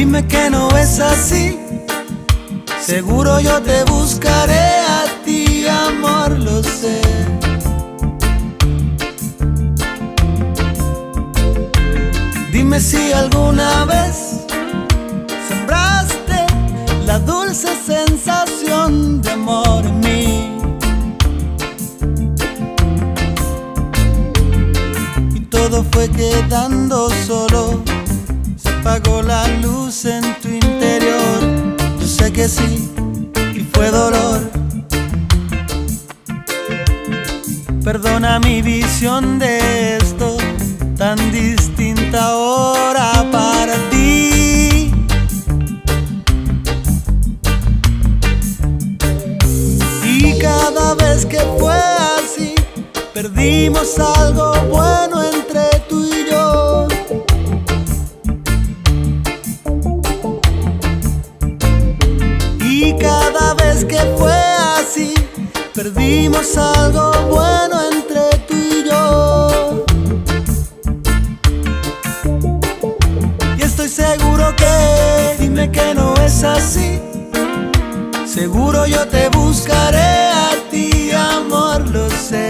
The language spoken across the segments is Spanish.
es así. Seguro yo te buscaré a ti, amor, lo sé. Dime si alguna vez sembraste la dulce sensación de amor en mí. Y todo fue quedando solo, apagó la luz en tu interior. Yo sé que sí, y fue dolor. Perdona mi visión de esto tan distinta ahora para ti. Y cada vez que fue así, perdimos algo bueno entre vez que fue así, perdimos algo bueno entre tú y yo. Y estoy seguro que, dime que no es así. Seguro yo te buscaré a ti, amor, lo sé.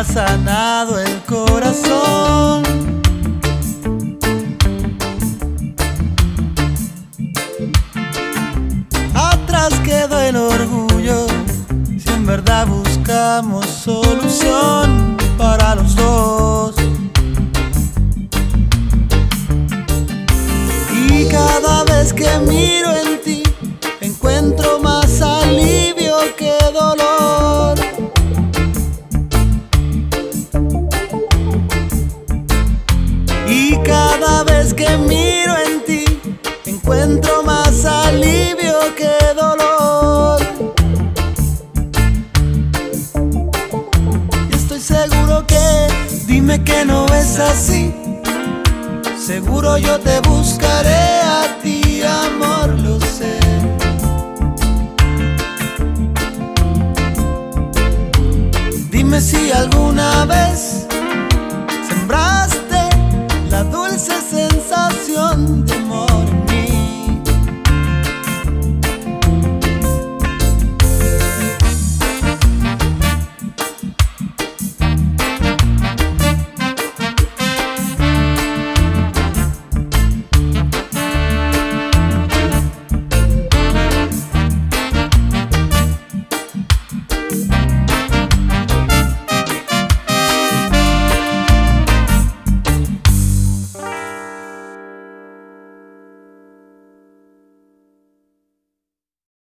Ha sanado el corazón. Atrás quedó el orgullo, si en verdad buscamos solución para los dos. Y cada vez que miro en dime que no es así. Seguro yo te buscaré a ti, amor,